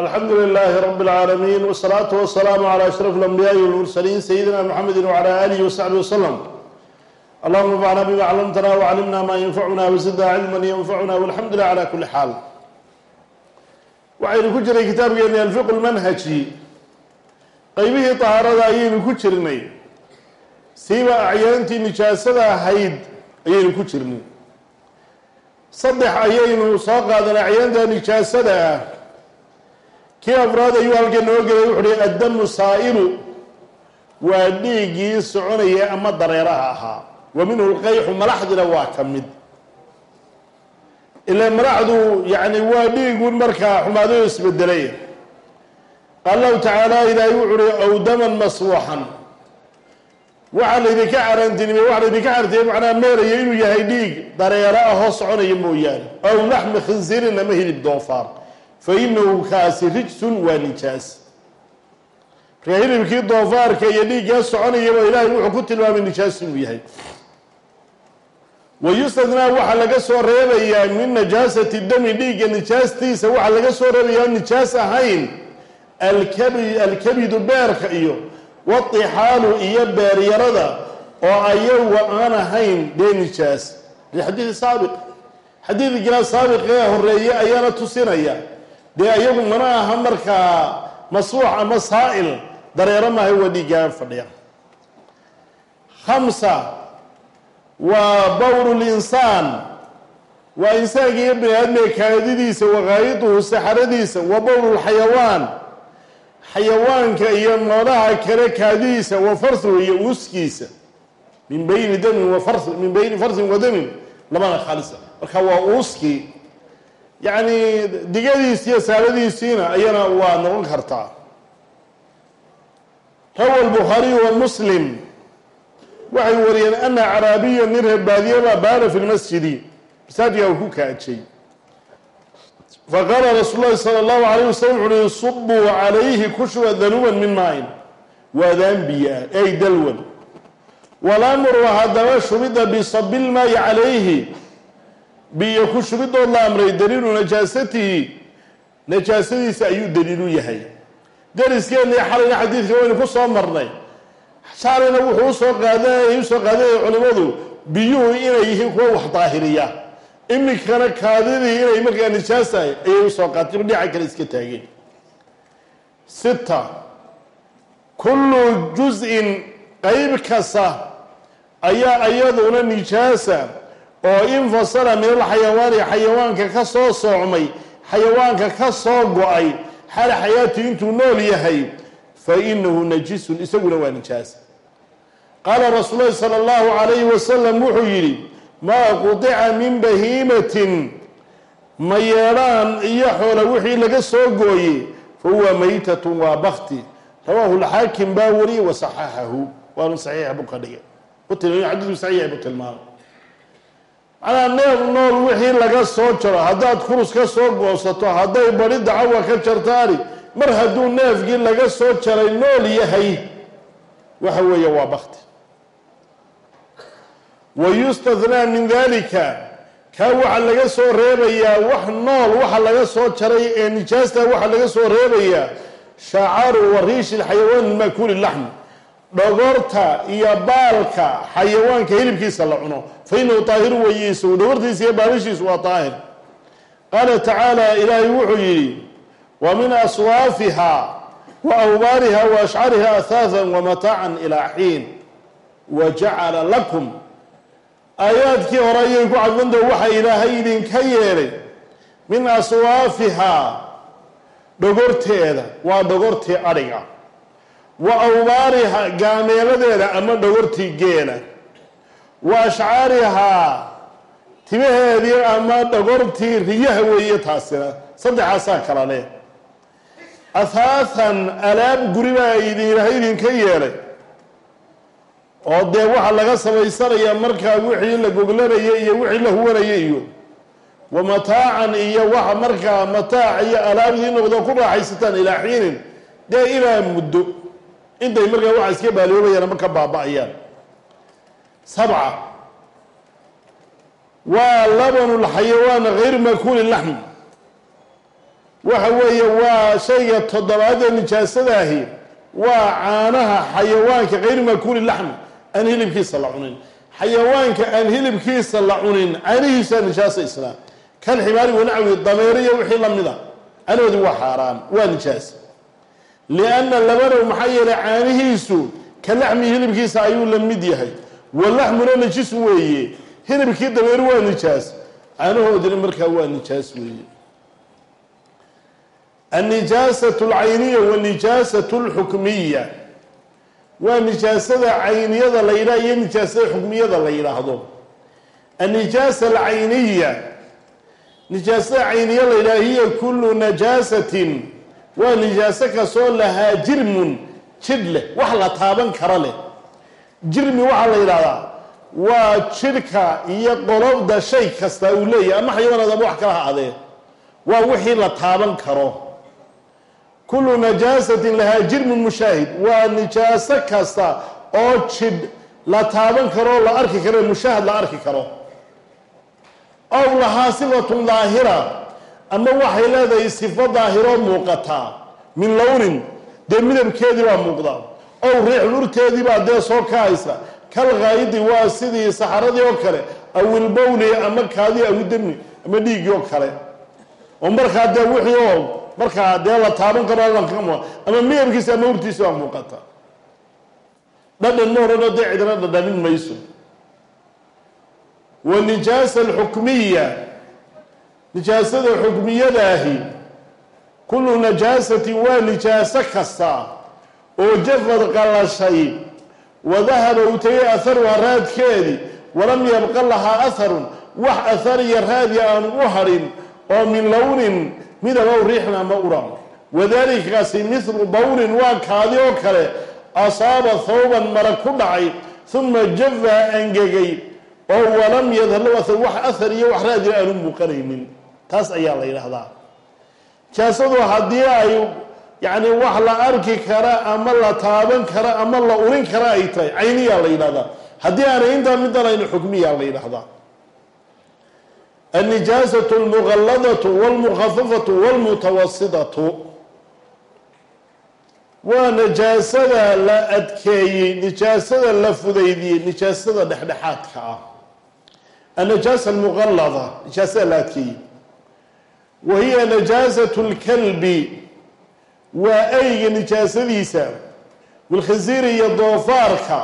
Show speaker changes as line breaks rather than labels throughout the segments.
alxamdu lilaahi rab اlcaalamiin wsalaatu wasalaamu calى ashraf اlanbiyaai wاlmursaliin sayidina mxamedi wcala alihi wasaxbi waslm allahuma anfacna bima clamtana wclimna ma yanfacuna wzidna cilma yanfacuna walxamdu lilah cala kuli xaal waxaynu ku jiray kitaabkeeni alfiq lmanhaji qeybihii tahaarada ayaynu ku jirnay siiba acyaantii nijaasada ahayd ayaynu ku jirnay saddex ayaynu soo qaadanay acyaanta nijaasada ah kii afraad ayuu halkan noo gelay wuxu uhi addamu saa'ilu waa dhiiggii soconaya ama dareeraha ahaa. Wa minhu lqayxu malaxdina waa ka mid. Ila malaxdu yani waa dhiigun markaa xumaadoo isbedelay qaal lahu tacaala ilaahay wuxu uhi awdaman maswaxan. Waxaa laydinka carantinimey waxa laydinka carantinimey macnaha meelaya inuu yahay dhiig dareero ahoo soconaya mooyaane. Aw laxmi khinsiirin ama hilib doofaar fa inahu kaasi rijsun waa nijaas markaa hilibkii doofaarka iyo dhiiggaa soconayaba ilaahay wuxuu ku tilmaamay nijaas inuu yahay. Wa yustadnaa waxaa laga soo reebayaa min najaasati dami dhiigga nijaastiisa waxaa laga soo reebayaa nijaas ahayn alkabi alkabidu beerka iyo watixaalu iyo beeryarada oo ayaga aan ahayn dee nijaas. Lixadiidi saabiq xadiidkina saabiqee horeeye ayaana tusinaya dee ayagu mana aha markaa masruux ama saa'il dareero maahay waa dhiiggaan fadhiya. Khamsa waa bawru linsaan waa insaanka iyo bini aadmiga kaadidiisa waqaayiduhu saxaradiisa wa bawru lxayawaan xayawaanka iyo noolaha kale kaadidiisa wa farsuhu iyo uuskiisa. Min bayni damin wa far min bayni farsin wa damin labana khaalisa. Marka waa uuskii yacni digadiisi iyo saaladiisiina ayana waa noqon kartaa rawa albukhaariyu wa muslim. Waxay wariyeen ana caraabiya nin reerbaadiyaba baana fi lmasjidi masaajidka uu ku kaajay faqaala rasuul lahi sala allahu alayh wasalam wuxu uhi subuu calayhi kushuba danuban min maain waadaan biyo ah ey dalwan. Walamru haddaba shubida bisabilmaayi calayhi biyo ku shubidood la amray daliilu najaasatihi najaasadiisa ayuu daliilu yahay. Dariskeennii xalayna xadiidka waynu ku soo marnay. Shalayna wuxuu u soo qaadanaya u soo qaadanaya culimadu. Biyuhu inay yihiin kuwa wax daahiriya. Iminkana kaadidii inay markaa nijaas tahay ayay u soo qaatay. Dhinaca kale iska taageen. Sita kullu juz-in qeyb kasta ayaa iyaduna nijaasa oo infasala min alxayawaani xayawaanka ka soo soocmay xayawaanka ka soo go'ay xal xayaati intuu nool yahay fa inahu najisun isaguna waa nijaas qaala rasuul lahi sala allahu calayhi wasalam wuxuu yidhi maa qudica min bahiimatin. Ma yeedhaan iyo xoola wixii laga soo gooyey fa huwa maytatun waa bakti rawaahu lxaakim baa wariyey wa saxaxahu waanu saxiixa buu ka dhigay. Xadiisku saxiix buu tilmaamay macnaa neef nool wixii laga soo jaro haddaad kurus ka soo goosato hadday badi dacawa ka jartaani mar hadduu neefkii laga soo jaray nool yahay waxa weeye waa bakti wa yustathnaa min dalika kaa waxaa laga soo reebayaa wax nool waxa laga soo jaray ee nijaasta waxaa laga soo reebayaa shacaru wa riishi lxayawaan ilmakuuli laxm dhogorta iyo baalka xayawaanka hilibkiisa la cuno fa inahu daahiru weeye dhogortiisa iyo baalishiisu waa daahir qaala tacaala ilaahay wuxuu yidhi wa min aswaafiha wa awbaariha wa ashcariha ahaahan wa mataacan ilaa xiin wa jacala lakum. Aayaadkii hore ayay ku cadfanta waxa ilaahay idinka yeelay min aswaafihaa dhogorteeda waa dhogortii adhiga wa awbaariha gaameeladeeda ama dhogortii geela. Wa ashcaarihaa timaheedii ama dhogortii riyaha weeye taasina. Saddexaasaa kala leh ahaathan alaab guri baa idin ilaahay idinka yeelay. Oo dee waxaa laga samaysanayaa markaa wixii la goglanaya iyo wixii la huwanaya iyo. Wa mataacan iyo waxa markaa mataac iyo alaabdii noqdo ku raaxaysataan ilaa xiinin. Dee ilaa muddo intay markaa waxa iska baaliyoobayaan ama ka baaba-ayaan. Sabca. Waa labanu lxayawaan hayr makuuli laxm waxa weeye waa shayga toddobaad ee nijaasadaahi waa caanaha xayawaanka kayru makuuli laxmi. Aan hilibkiisa la cunin. Xayawaanka aan hilibkiisa la cunin caanihiisa nijaasa islaam. Kan ximaari wanacawi dameeriya wixii la mida canahoodii waa xaaraan waa nijaas lianna labanow maxaa yeelay caanihiisu ka laxmi hilibkiisa ayuu la mid yahay walaxmuna najis weeye hilibkii dameeri waa nijaas caanahoodina markaa waa nijaas weeye annijaasatu alcayniya wanijaasatu alxukmiya waa nijaasada cayniyada la yidhaha iyo nijaasada xukmiyada la yidhaahdo annijaasa alcayniya nijaasada cayniya la yidhaha hiya kullu najaasatin waa nijaaso kastoo lahaa jirmun jidh leh wax la taaban kara leh. Jirmi waxaa la yidhahdaa waa jidhka iyo qolobda shay kasta uu leeyahay ama xayawaanaad ama wax kala ha adee waa wixii la taaban karo. Kullu najaasatin lahaa jirmun mushaahid. Waa nijaaso kasta oo jidh la taaban karo la arki karo mushaahad la arki karo. Ow lahaa sifatun daahira ama waxay leedahay sifo daahiroo muuqataa min lownin dee midabkeedii baa muuqda. Ow riixun urteedii baa dee soo kacaysa kal kaayidi waa sidii saxaradii oo kale. Awilbowli ama kaadii awidami ama dhiiggii oo kale. Oo markaa dee wixii oo markaa dee la taaban karo ama midabkiisa ama urtiisa baa muuqata. Dhadhan ma odhanoo dee cidina dhadhamin mayso. Wanijaasa alxukmiya nijaasada xukmiyadaahi kullu najaasatin waa nijaaso kasta oo jafad qalashay. Wadahaba uu tegay aharuha raadkeedii walam yabqa lahaa aharun wax ahar iyo raadi aanu u harin oo min lownin midabow riixna ama uran wadalikaasi mithlu bawlin waa kaadi oo kale asaaba thawban mara ku dhacay uma jafa angegay oo walam ahar wax ahar iyo wax raadina aanu muuqanaynin taas ayaa la yidhaahdaa. Jaasadu haddii ay yacni wax la arki kara ama la taaban kara ama la urin kara ay tahay cayniyaa la yidhahdaa haddii aanay intaa midan aynu xukmiyaa la yidhahdaa annijaasatu almuqalladatu walmukhafafatu walmutawasidatu waa nijaasada la adkeeyey nijaasada la fudaydiyey nijaasada dhexdhexaadka ah. Annajaasa almuqallada nijaasada la adkeeyey wa hiya najaasatu lkalbi waa ayga nijaasadiisa wilkhasiiri iyo doofaarka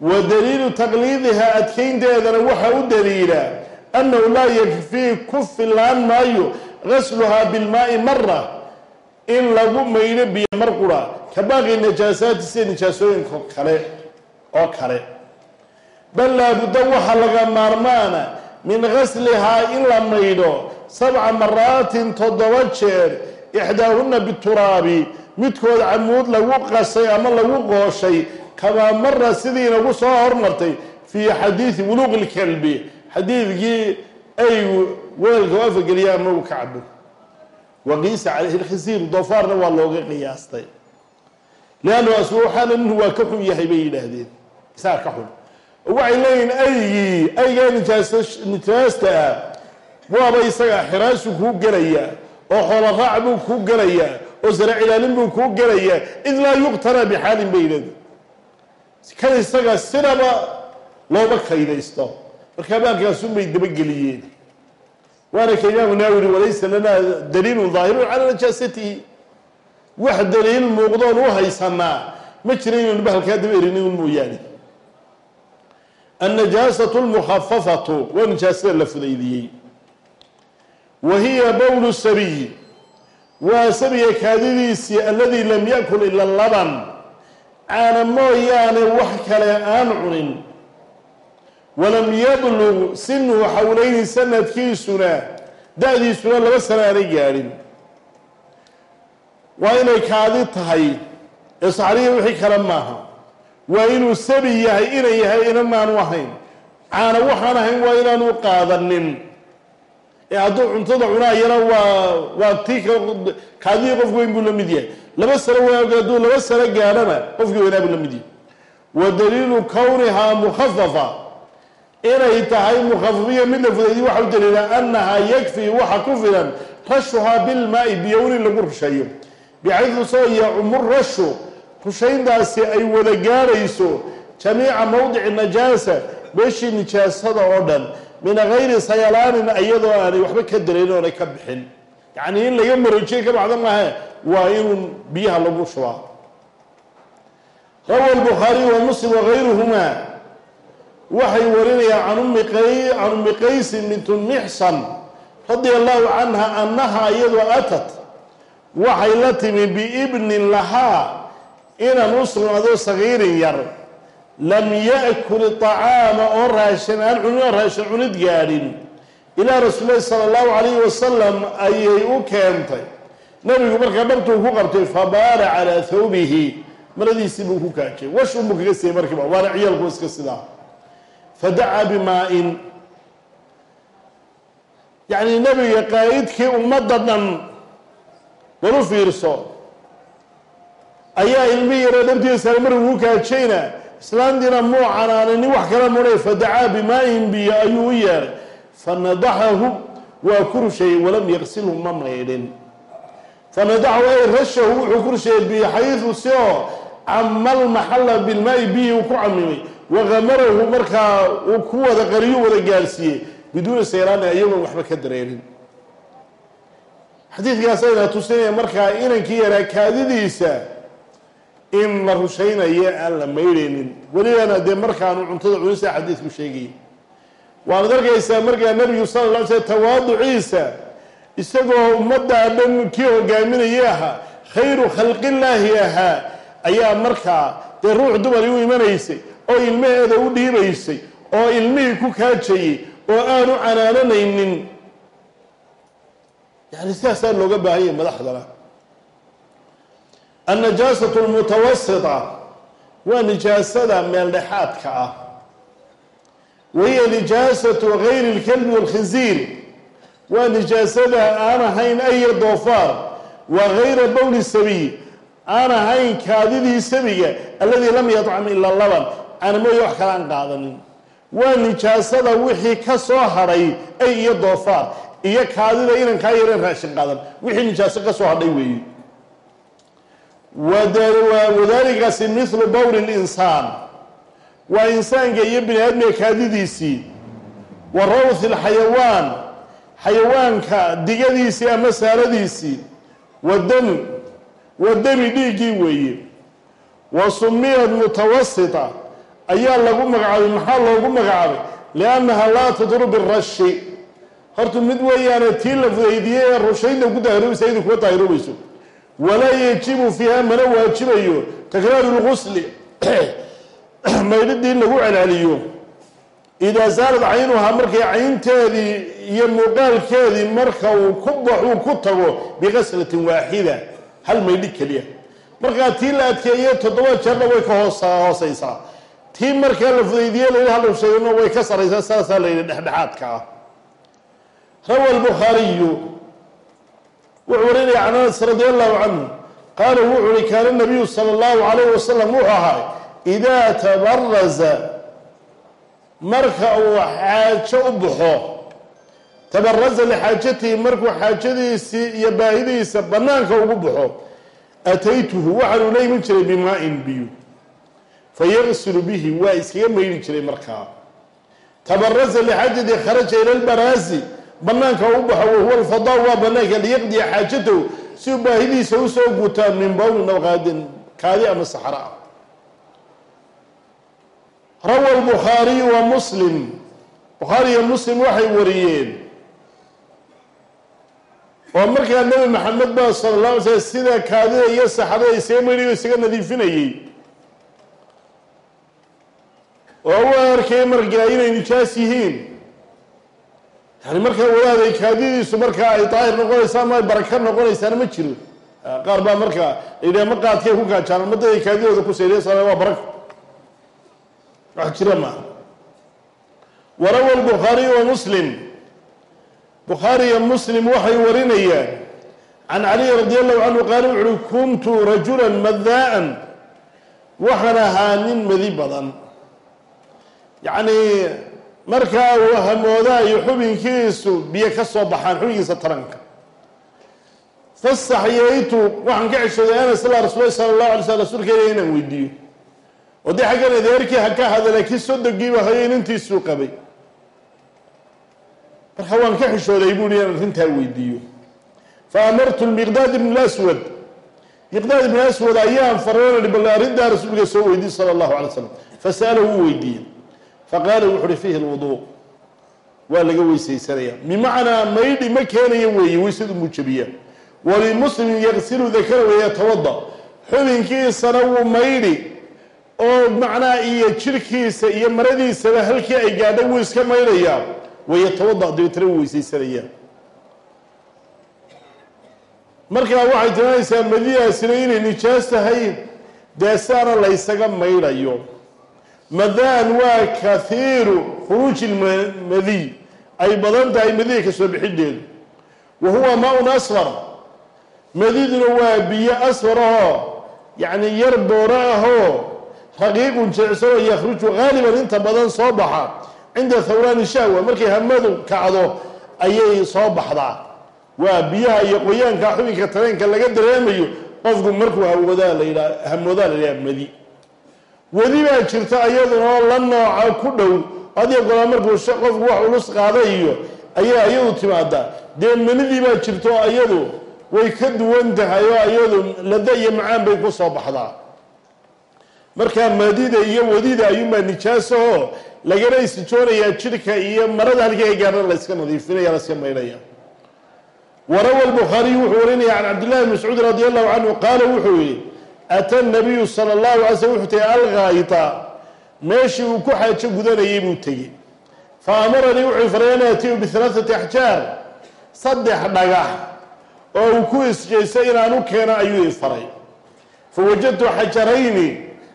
wa daliilu taqliidiha adkeynteedana waxaa u daliila annahu laa yakfii ku filaan maayo gasluhaa bilmaai mara in lagu maydho biyo mar qura ka baaqi najaasaati sida nijaasooyinka kale oo kale bal laabudda waxaa laga maarmaana min gaslihaa in la maydho sabca maraatin toddoba jeer ixdaahunna bituraabi midkood camuud lagu qasay ama lagu qooshay kamaa mara sidii inagu soo hormartay fii xadiidi wuluuqi lkalbi xadiidkii aygu weelka u afageliya ama uu ka cabo waqiisa calayhi lkhisiiru doofaarna waa looga qiyaastay. Liannu aswaxaana minhu waa ka xun yahay bay yidhaahdeen. Isaga ka xun waxay leeyihiin aygii aygaa nijaas nijaasta ah waaba isaga xiraasu kuu gelayaa oo xoolo raac buu kuu gelayaa oo sara cilaalin buu kuu gelayaa id laa yuqtana bixaalin bay yidhahdeen kan isaga sinaba looma kaydaysto. Markaa baalkaasun bay dabageliyeen waana ka imaamu naawiri walaysa lanaa daliilun daahirun calaa najaasatihi wax daliil muuqdoon u haysanaa ma jira inaynu bahalkaa daba erinin mooyaane annajaasatu lmukhafafatu waa nijaasada la fudaydiyey wa hiya bowlu sabiyi waa sabiga kaadidiisii alladii lam yakul ila laban caana mooyaane wax kale aan cunin walam yablug sinuhu xawlayni sanadkiisuna da-diisuna laba sano aanay gaadhin waa inay kaadi tahay ee saxriya wixii kale maaha waa inuu sabi yahay inay yahay inanaanu ahayn. Caana waxaan ahayn waa inaanu qaadanin. Ee hadduu cuntada cunaayana waa waa tii kaadihii qof weyn buu la mid yahay. Laba sano w hadduu laba sano gaadhana qofkii weynaa buu la mid yahay. Wa daliilu kownihaa mukhafafa inay tahay mukhafafiya mid la fudaydiy waxa u daliila annahaa yakfii waxa ku filan rashuhaa bilmaai biyown in lagu rusheeyo. Bixaydu soo yacumu rashu rushayntaasi ay wada gaadhayso jamiica mowdici najaasa meeshii nijaasada oo dhan min gayri sayalaanin iyadoo aanay waxba ka darayn oonay ka bixin. Yacnii in laga marojiye ka baxda maahe waa inuu biyaha lagu shubaa. Rawa albukhaariyu wa muslim wagayruhumaa waxay warinayaan can ummi can ummi qaysin bintu mixsan radia allahu canha annaha iyadoo atat waxay la timi biibnin lahaa inan u sugnaado sagiirin yar lam yaakul طacaama oo raashin aan cunin oo raashin cunid gaadhin. Ilaa rasuul lahi sala allahu calayhi wasalam ayay u keentay. Nabigu markaa dhabtuu ku qabtay fabaara calaa thawbihi. Maradiisii buu ku kaajay wash unbuu kaga siiyey markiiba waana ciyaalku iska sidaa. Fadacaa bimaa-in. Yacni nabiga qaa'idkii ummadda dhan u fiirso ayaa ilmi yaroo dhabtiisa markuu ku kaajayna. Islaantiina muu canaananin wax kala mudhay fadacaa bimaa-in biyo ayuu u yeedhay fanadaxahu waa ku rusheeyey walam yaqsilhu ma maydhin. Fanadaxahu ay rashahu wuxuu ku rusheeyey bixaydu si oo cama almaxalla bilmaa-i biyi uu ku camimay wakamarahu markaa uu ku wada qariyu wada gaarsiiyey biduuni sayraani iyagoon waxba ka dareerin. Xadiidkaas ayna tusinaya markaa inankii yaraa kaadidiisa in la rushaynayo aan la maydhaynin welibana dee markaanu cuntada cunisa xadiidku sheegayay waanad arkaysaa markaa nabigu sala la sl tawaaduciisa isagoo ummaddaa dhan kii hogaaminayay ahaa khayru khalqillaahi ahaa ayaa markaa dee ruux dumari u imanaysay oo ilmaheeda u dhiibaysay oo ilmihii ku kaajayay oo aanu canaananaynin. Yani sidaasaa looga baahan yahay madaxdana annajaasatu almutawasita waa nijaasada meeldhexaadka ah. Wahiya nijaasatu gayri اlkalbi wاlkhinziir waa nijaasada aan ahayn aya doofaar. Wa gayra bowli sabiy. Aan ahayn kaadidii sabiga alladii lam yadcam ila laban aanamooya wax kale aan qaadanin. Waa nijaasada wixii ka soo hadhay ay iyo doofaar. Iyo kaadida inan kaa yareen raashin qaadan. Wixii nijaaso ka soo hadhay weeye wadalikaasi mithlu bowli linsaan waa insaanka iyo bini aadmiga kaadidiisii wa rawthi lxayawaan xayawaanka digadiisii ama saaladiisii wadami wadami dhiiggii weeye wa sumiyat mutawasita ayaa lagu magacaabay maxaa loogu magacaabay liannaha laa tudru birashi horta mid weeyaane tii la fudaydiyey ee rushaynta ku daahiroobaysa iyadu kuma daahiroobayso walaa yajibu fiiha mana waajibayo. Takraaru lgusli maydhidii lagu celceliyo idaa saalad caynuhaa markay caynteedii iyo muuqaalkeedii marka uu ku baxuu ku tago biqaslatin waaxida hal maydhi keliya. Markaa tii la adkeeye toddoba jeerna way ka hoos hooseysaa tii markaa la fudaydiye layidhi hal sheegno way ka saraysaa saasaa la yidhi dhexdhexaadka ah. Rawa albukhaariyu wuxuu warinaya can anas radi allahu canhu qaala wuxu uhi kaana nabiyu sala allahu calayh wasalam wuxuu ahaa idaa tabaraza marka uu xaajo u baxo tabaraza lixaajatihi markuu xaajadiisii iyo baahidiisa bannaanka ugu baxo ataytuhu waxaanu la iman jiray bimaa-in biyo fayaqsilu bihi waa iskaga maydhi jiray markaa. Tabaraza lixaajatihi kharaja ila lbaraasi banaanka u baxo wahuwa alfadaa waa banaanka liyaqdiya xaajatahu si baahidiisa u soo gutaa min bowlin aw qaadin kaadi ama saxra ah rawa albukhaariyu wa muslim. Bukhaari iyo muslim waxay wariyeen. Oo markaa nebi maxamed ba sala la alay slam sida kaadida iyo saxrada isaga maydhiyo isaga nadiifinayey oo u arkay markaa inay nijaas yihiin yani markaa wadaaday kaadidiisu markaa ay daahir noqonaysa ama ay baraka noqonaysaana ma jiro qaar baa markaa layidhaha ma qaadkay ku kaajaan madaday kaadidooda ku sayriya waa barako wax jira maaha warawa albukhaariyu wa muslim. Bukhaariya muslim waxay warinayaan can caliy radi allahu canhu qaala wuxu uhi kuntu rajulan madaa'an waxaan ahaa nin madi badan. Yacni markaa uu hamoodaayo xubinkiisu biyo ka soo baxaan xubinkiisa taranka. Fastaxyaytu waxaan ka ceshooday anas ilaa rasuul sala allahu alay slam rasuulkeena inaan weydiiyo. Oo dee xaggan adeerkii ha ka hadala kii sodogiiba hayo inantiisuu qabay. Marka waan ka xishooday buuhi inaan arrintaa weydiiyo. Fa amartu lmiqdaad ibn laswad miqdaad ibn aswad ayaan faray bal arrintaa rasuulka soo weydiiy sala allahu alay slam fasa'alahu wuu weydiiyey faqaala wuxu uhi fiihi lwuduu waa laga weysaysanaya. Bimacnaa maydhi ma keenayo weeye weysadu muujabiya walimuslimin yaqsilu dakara wayatawada xubinkiisana wuu maydhi oo macnaha iyo jirhkiisa iyo maradiisaba halkii ay gaadhay wuu iska maydhayaa wayatawada dabeetana wuu weysaysanaya. Markaa waxay tilmaanaysaa madidaasina inay nijaas tahay dee sidaana laysaga maydhayo madaan waa kahiiru khuruuji lmadiy ay badan tahay madida ka soo bixideedu wa huwa maa-un asfar madiduna waa biyo asfar ahoo yacni yar booro ahoo raqiiqun jeecsanoo yakhruju haaliban inta badan soo baxa. Cinda thawraani shahwa markay hamadu kacdo ayay soo baxdaa. Waa biyaha iyo qoyaanka xubinka tareenka laga dareemayo qofku markuu hawoodaa la yidhaha hamoodaa la yidhaha madi wadi baa jirta iyadunoo la nooca ku dhow. Hadiyo golaa markuu qofku wax ulus qaada iyo ayaa iyadu timaadaa dee manidii baa jirto iyadu way ka duwan tahay oo iyadu lada iyo macaan bay ku soo baxdaa. Markaa madida iyo wadida ayuunbaa nijaasahoo lagana istijoonayaa jirhka iyo marada halkii ay gaarna layska nadiifinaya layska maydhaya warawa lbukhaariyu wuxuu warinaya can cabdillahi bn mascuud radi allahu canhu qaala wuxuu yihi ata nabiyu sala allahu alay slm wuxuu tegey alghaayita meeshii uu ku xaajo gudanayay buu tegey fa amaranii wuxuu faray an aatiyu bihalaathati axjaar saddex dhagax oo uu ku isjeystay inaan u keeno ayuu i faray fa wajadtu xajarayni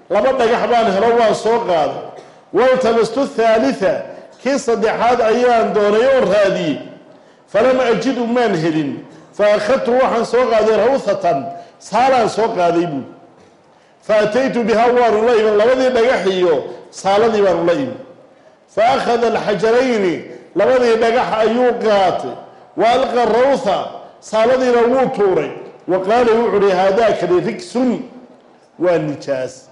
laba dhagax baan helo waan soo qaaday waltamastu thaalitha kii saddexaad ayaan doonay oon raadiyey falam ajidu maan helin fa akhadtu waxaan soo qaaday rawthatan saalaan soo qaaday buui fa ataytu bihaa waanu la imin labadii dhagax iyo saaladii baanu la imin fa akhada alxajarayni labadii dhagax ayuu qaatay wa alqa rawtha saaladiina wuu tuuray wa qaala wuxu uhi haadaakani rigsun waa nijaas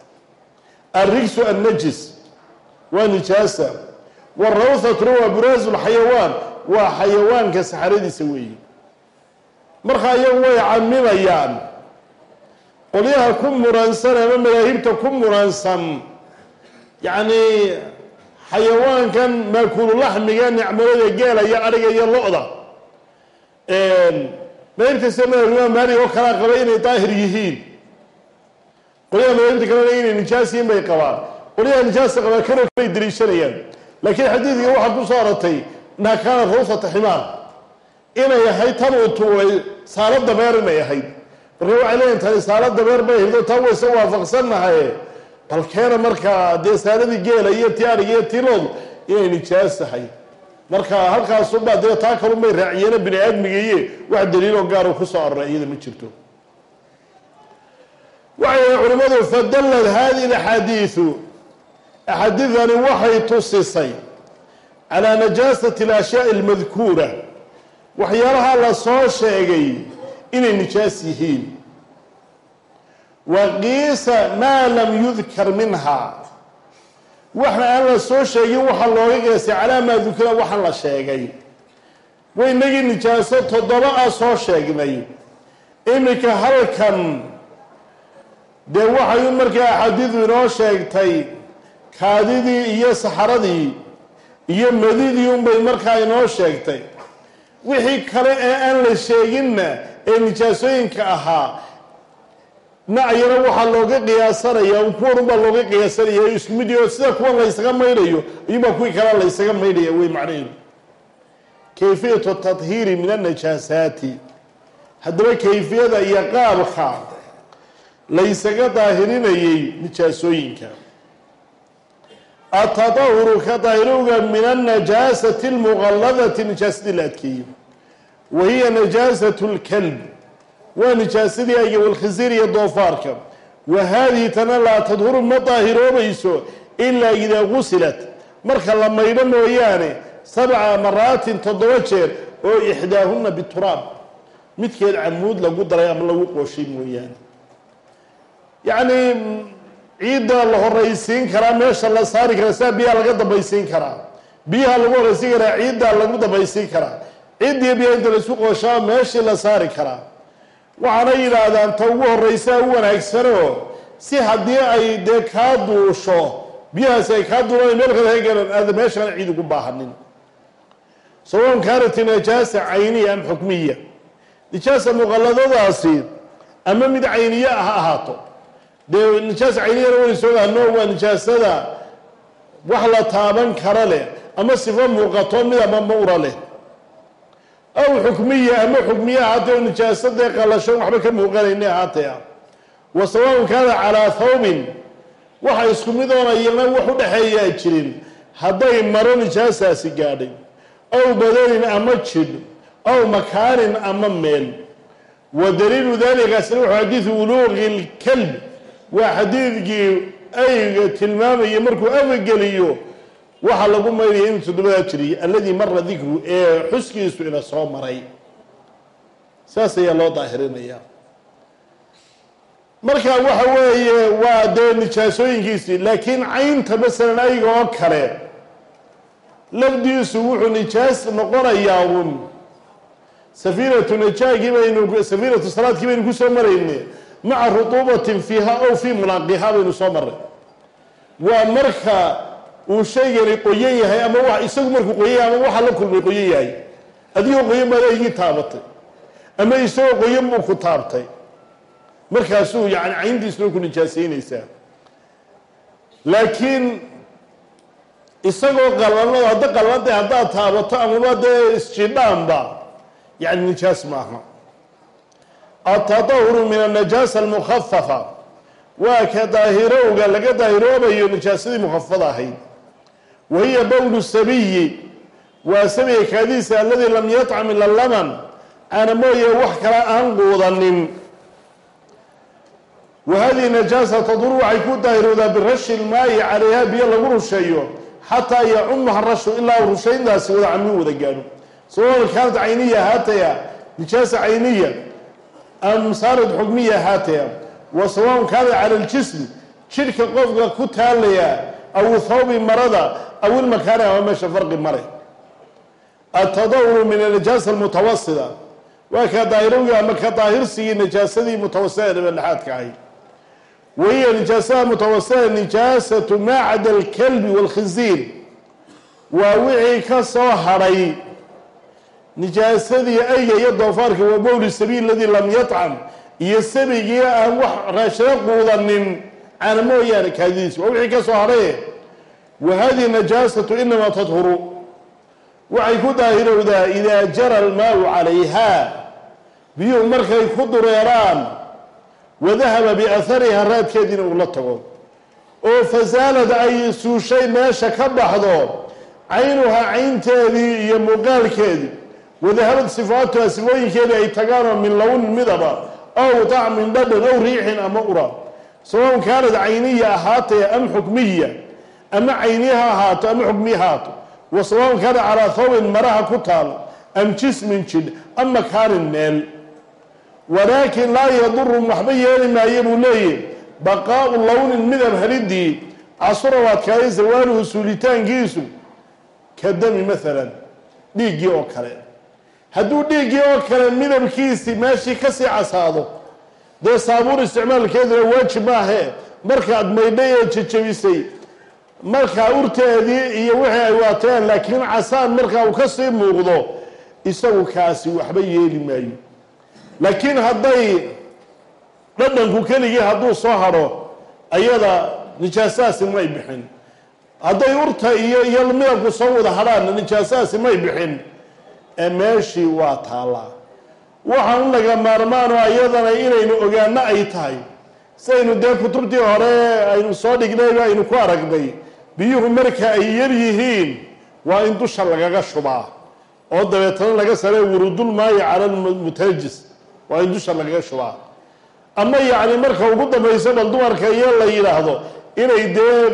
alrigsu annajis waa nijaasa warawhatuna waa buraasu lxayawaan waa xayawaanka saxaradiisa weeye markaa iyagu way camimayaan qolyaha ku muransan ama madaahibta ku muransan yacni xayawaankan maakuululaxmiga nicmalada geela iyo adhiga iyo lo-da madaahibta sida madhab imaam maalik oo kalaa qaba inay daahir yihiin? Qolyaha madaahibta kalena inay nijaas yihiin bay qabaan. Qolyaha nijaasta qabaa kanoo kalay daliishanayaan laakiin xadiidka waxaa ku soo arortay inaa kaana rawsata ximaar inay ahayd tan uu tuuray saalo dameer inay ahayd leeyihiin tani saalo dameer bay oo taa wayse waafaqsannahaye bal keena markaa dee saaladii geela iyo adhiga iyo tii lood inay nijaas tahay marka halkaasubaa dee taa kalunbay raaciyeena bini aadmigiiye wax daliiloo gaaro ku soo aroray iyada ma jirto. Waxay culimmadu fadallad hadihi alaxaadiidu axaadiidani waxay tusisay calaa najaasati alashyaai almadkuura. Waxyaalaha la soo sheegay inay nijaas yihiin. Wa qiisa maa lam yudkar minha. Waxa aan la soo sheegin waxaa looga qiyaasay calaa maa dukira waxaan la sheegay. Waynagii nijaaso toddoba ah soo sheegnay. Iminka halkan. Dee waxay markaa axaadiidu inoo sheegtay kaadidii iyo saxaradii iyo madidii unbay markaa inoo sheegtay. Wixii kale ee aan la sheeginna ee nijaasooyinka ahaa. Nacayana waxaa looga qiyaasanaya kuwan unbaa looga qiyaasanaya isku mid sida kuwan laysaga maydhayo ayuunbaa kuwii kalea laysaga maydhaya wey macnaheedu kayfiyatu tathiiri min annajaasaati haddaba kayfiyada iyo qaabka laysaga daahirinayay nijaasooyinka. Atadahuru ka daahirowga min annajaasati almuqalladati nijaasadii la adkeeyo wa hiya najaasatu lkalb waa nijaasadii ayga walkhisiir iyo doofaarka wa haadihi tana laa tadhuru ma daahiroobayso ilaa idaa gusilat marka la maydho mooyaane sabca maraatin toddoba jeer oo ixdaahunna bituraab midkeed camuud lagu daray ama lagu qooshay mooyaane yacni ciidda la horaysiin karaa meesha la saari karaa sidaa biyaha laga dambaysiin karaa biyaha lagu horaysiin karaa ciiddaa lagu dambaysiin karaa ciiddiiyo biyaha inta la isku qooshaa meeshii la saari karaa. Waxaana yidhaahdaan ta ugu horraysaa u wanaagsanoo si haddii ay dee kaa duusho biyahaasi ay kaa duulaan meel kale hagalan aada meeshaan ciid ugu baahanin sawaun kaanat najaasa cayniya am xukmiya. Nijaasa muqalladadaasi ama mid cayniye ah ha ahaato. Dee nijaasa cayniyana waynu soo ahno waa nijaasada wax la taaban kara leh ama sifo muuqato midaba mawra leh aw xukmiya ama xukmiye ahaatee oo nijaasadee qalasho waxba ka muuqanayna ahaatee ah wa sawaun kaana calaa thawbin waxa isku mid oona iyana wax u dhexeeyaa jirin hadday maro nijaasaasi gaadhay aw badanin ama jidh aw makaanin ama meel wa daliilu dalikaasina wuxuu xadiidu wuluuqi lkalb waa xadiidkii ayga tilmaamaya markuu afageliyo waxaa lagu maydaya inuu toddobadaa jiriy alladii mara dikru ee xuskiisu ina soo maray. Saas ayaa loo daahirinaya marka waxa weeye waa dee nijaasooyinkiisii laakiin caynta masalan ayga oo kale lafdiisu wuxuu nijaas noqonayaa un safiinatu najaagii baynu safiinatu salaadkii baynu ku soo marayne maca rutuubatin fiiha ow fii mulaaqiha baynu soo maray waa marka uu shaygani qoyan yahay ama wa isagu markuu qoyan yahay ama waxa la kulmay qoyan yahay. Adigoo qoyan baad aygii taabatay. Ama isagoo qoyan buu ku taabtay. Markaasuu yani cayntiisuna ku nijaasaynaysaa laakiin isagoo qalanado hadda qalada haddaad taabato amaba dee isjidhaanba yani nijaas maaha atadahuru min annajaasa almukhafafa waa ka daahirowga laga daahiroobayo nijaasadii mukhafafada ahayd wa hiya bowlu sabiyi. Waa sabiga kaadiisa aladii lam yatcam ila laman aana mooye wax kale aan quudanin. Wa hadihi najaasa taduru waxay ku daahiroodaa birashi lmaayi calayha biyo lagu rusheeyo xataa yacumaha rashu ilaa rushayntaasi wada cami wada gaadho sawaun kaanat cayniya haataya nijaasa cayniya am xukmiya haataya. Wa sawaun kaanat cala ljism jidhka qofka ku taalaya aw thawbi marada aw ilmakaani ama meesha farqi male atadawuru min anajaasa almutawasida waa ka daahirowgii ama ka daahirsigii najaasadii mutawasida dhexaadka ahay wahiya nijaasada mutawasida nijaasatu maa cada alkalbi waalkhinziir waa wixii ka soo hadhay nijaasadii ayga iyo doofaarka waa bowli sabiil ladii lam yatcam iyo sabigii aan wax raashado quudanin caana mooyaane kaadidiis waa wixii ka soo hadhaye wa hadihi najaasatu inamaa tadhuru waxay ku daahirowdaa idaa jara almaau calayha. Biyuhu markay ku dureeraan wadahaba biahariha raadkeediina uu la tago. Oo fasaalad ay suushay meesha ka baxdo caynuhaa caynteedii iyo muuqaalkeedii wadahabad sifaatuha sifooyinkeedii ay tagaanoo min lownin midaba ow dacmin dhadhan ow riixin ama ura sawaun kaanad cayniya ahaatee am xukmiya ama cayniya ha ahaato ama xukmiya ha ahaato. Wa sawaun kaana calaa thawbin maraha ku taalo am jismin jidh am makaanin meel. Walaakin laa yadurum waxba yeeli maayo buu leeyahy baqaau lownin midab helidii casura waadkaaday zawaaluhu suulitaankiisu. Ka dami maalan dhiiggii oo kale. Hadduu dhiiggii oo kale midabkiisii meeshii ka sii casaado dee saabuun isticmaalkeeduna waajib maahe. Markaad maydhay ee jejabisay markaa urteedii iyo wixii ay waateen laakiin casaan markaa uu ka sii muuqdo isagu kaasi waxba yeeli maayo. Laakiin hadday dhadhanku keligii hadduu soo hadho ayada nijaasahaasi may bixin. Hadday urta iyo iyo midabku soo wada hadhaanna nijaasahaasi may bixin. Ee meeshii waa taallaa waxaan u maarmaano ayadana inaynu ogaano ay tahay. Sidaynu dee kutubtii hore aynu soo dhignayba aynu ku aragnay biyuhu marka ay yar yihiin waa in dusha lagaga shubaa. Oo dabeetana laga sare wurudul maayi cala lmutajis waa in dusha lagaga shubaa. Ama yacni marka ugu dambayso bal dumarka iyo la yidhaahdo inay dee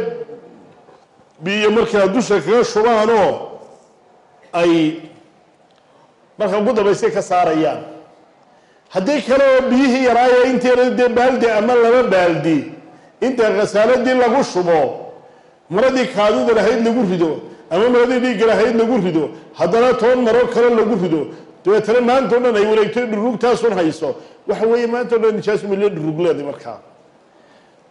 biyo markaa dusha kaga shubaanoo ay marka ugu dambaysay ka saarayaan haddii kale oo biyihii yaraayo inteeda dee baaldi ama laba baaldi inta khasaaladii lagu shubo maradii kaadida lahayd lagu rido ama maradii dhiigga lahayd lagu rido haddana toban maro kale lagu rido dabeetana maanta o dhan ay wareegto dhurugtaasun hayso. Waxa weeye maanta o dhan nijaasu mile dhurugleeda markaa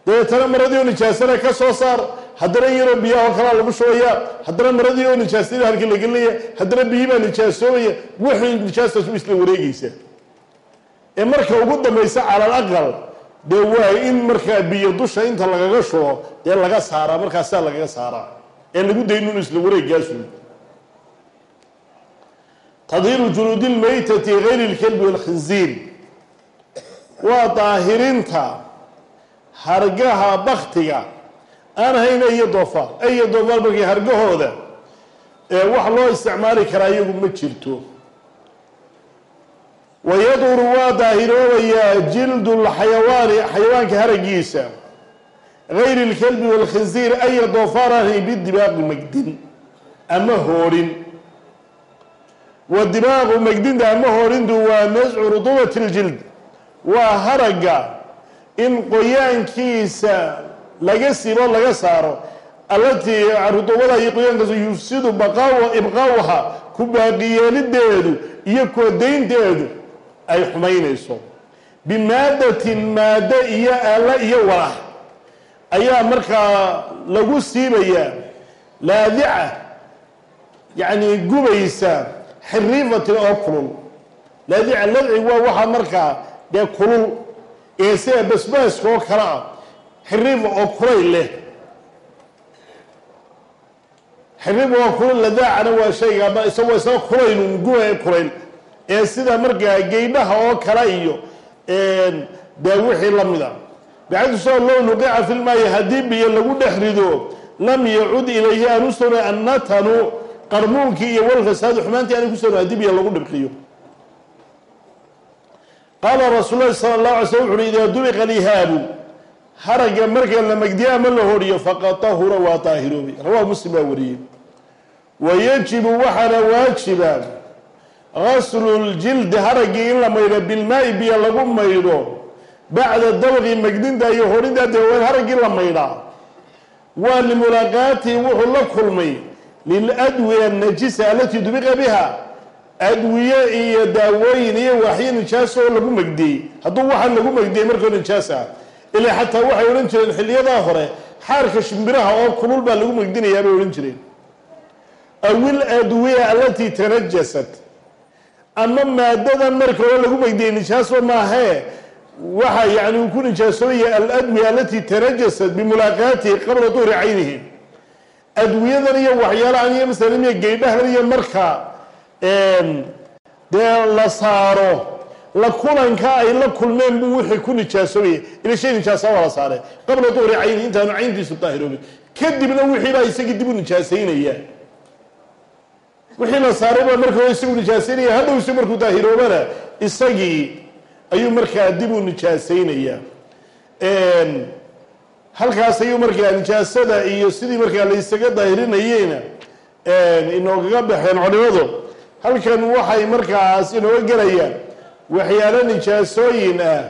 dabeetana maradii oo nijaasana ka soo saar haddana in yaroo biyaha oo kalaa lagu shubaya haddana maradii oo nijaasada halkii la gelinaya haddana biyii baa nijaasoobaya wixii nijaastaas isla wareegaysa ee marka ugu dambaysa cala alaqal dee waa in markaa biyo dusha inta lagaga shubo dee laga saaraa markaasaa lagaga saaraa ee lagu daynun isla wareegaasun tadhiiru juluudi lmaytati gayri lkelbi walkhinziir. Waa daahirinta hargaha baktiga aan hayn iyo doofaar iyo doofaar markii hargahooda ee wax loo isticmaali karaa iyagu ma jirto wayaduru waa daahiroobayaa jildu lxayawaani xayawaanka haragiisa gayri lkelbi walkhinsiir aya doofaar aan hayn bidibaaqi magdin ama hoodhin wa dibaaqu magdinta ama hoodhintu waa nascu rudubati ljild waa haragga in qoyaankiisa laga sibo laga saaro allatii rudubada iyo qoyaankaas yufsidu ibqaauha ku baaqiyeelideedu iyo koodaynteedu ay xumaynayso. Bimaadatin maaddo iyo aalla iyo walax ayaa markaa lagu siibayaa laadica yacni gubaysa xiriifatin oo kulul. Laadica ladci waa waxaa markaa dee kulul ee sida basbaaska oo kale ah xiriifa oo kulayl leh. Xiriifa oo kulul ladaacana waa shayga isagoo isagoo kulaylun guba kulayl ee sida markaa geydhaha oo kale iyo dee wixii la mida. Bacdisoo low nuqica fi lmaayi haddii biyo lagu dhex rido lam yacud ilayhi aan u soono annatanu qarmuunkii iyo walfasaadu xumaantii aan ku soono haddii biyo lagu dhibqiyo. Qaala rasuul lahi sala allahu alay slm wuxu uhi idaa dubiqa lihaabu haragga marka la magdiyo ama la horiyo faqad tahura waa daahiroobi rawaa muslim baa wariyey. Wayajibu waxaana waajiba gaslu ljildi haraggii in la maydho bilmaai biyo lagu maydho bacda dabqi magdinta iyo horinta dee haraggii la maydhaa waa limulaaqaatihi wuxuu la kulmay liladwiya najisa alatii dubiqa biha. Adwiye iyo daawooyin iyo waxyo nijaas oo lagu magdiyey. Hadduu waxaan lagu magdiyey markoo nijaas ah ilaa xataa waxay odhan jireen xiliyadaa hore xaarka shimbiraha oo kulul baa lagu magdinayaa bay odhan jireen. Awil adwiya alatii tanajasat ama maadadan marka hore lagu magdiyey nijaasba maahee waxa yani uu ku nijaasoobaya aladwiya alatii tanajasat bimulaaqaatihi qabla duhri caynihi. Adwiyadan iyo waxyaalahan iyo masalan iyo geydhahan iyo marka dee la saaro la kulanka ay la kulmeen buu wixii ku nijaasoobaya ila shay nijaasa waa la saare qabla duhri cayni intaanu cayntiisu daahiroobin kadibna wixii baa isagii dib u nijaasaynaya wixii la saaray baa marka isagu nijaasaynaya hadhowse markuu daahiroobana isagii ayuu markaa dib u nijaasaynaya halkaas ayuu markaa nijaasada iyo sidii markaa la isaga daahirinayeyna inoogaga baxeen culimadu halkan waxay markaas inooga gelayaan waxyaalo nijaasooyin ah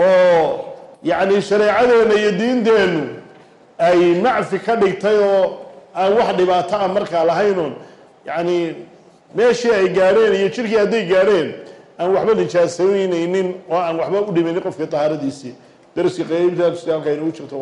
oo yacni shareecadeena iyo diinteennu ay macfi ka dhigtay oo aan wax dhibaato ah markaa lahaynoon yacni meeshii ay gaadheen iyo jirkii hadday gaadheen aan waxba nijaasaynaynin oo aan waxba u dhimaynin qofka tahaaradiisii. Darsi qaybtaas halkaa inoogu jirto